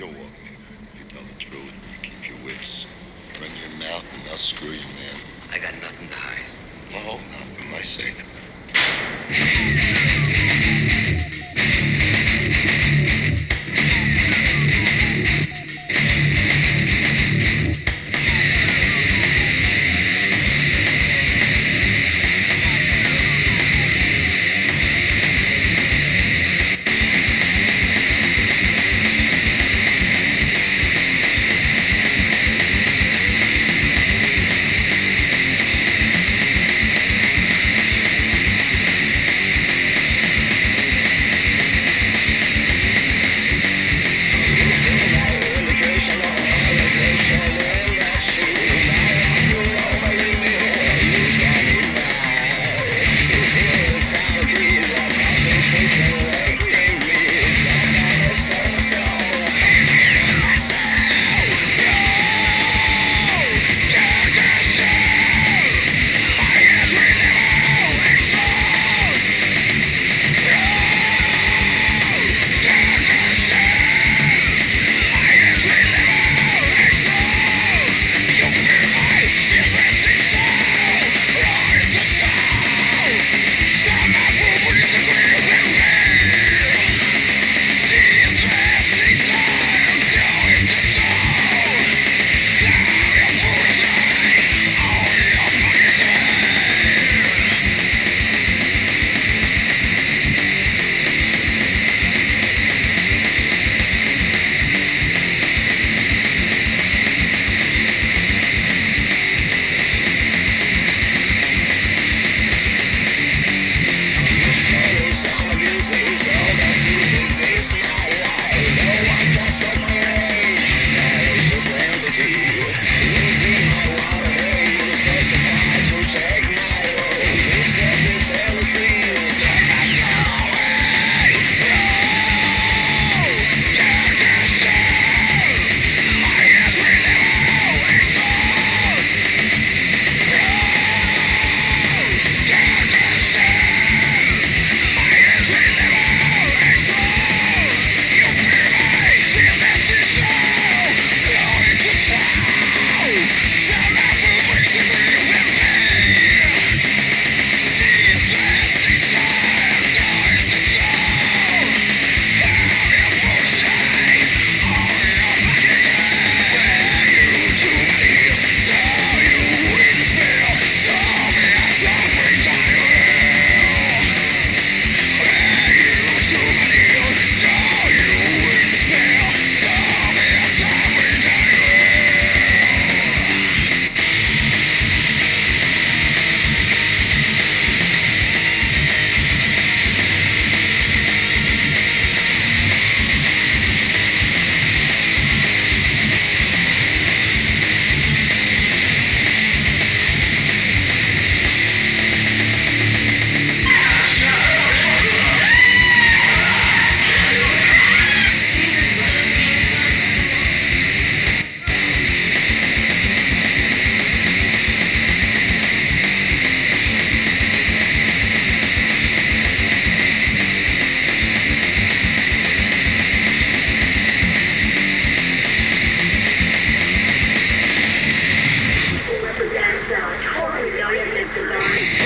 Go walk, me. You tell the truth, you keep your wits. Run your mouth and I'll screw you, man. I got nothing to hide. I hope not, for my sake. 很遥远的时光。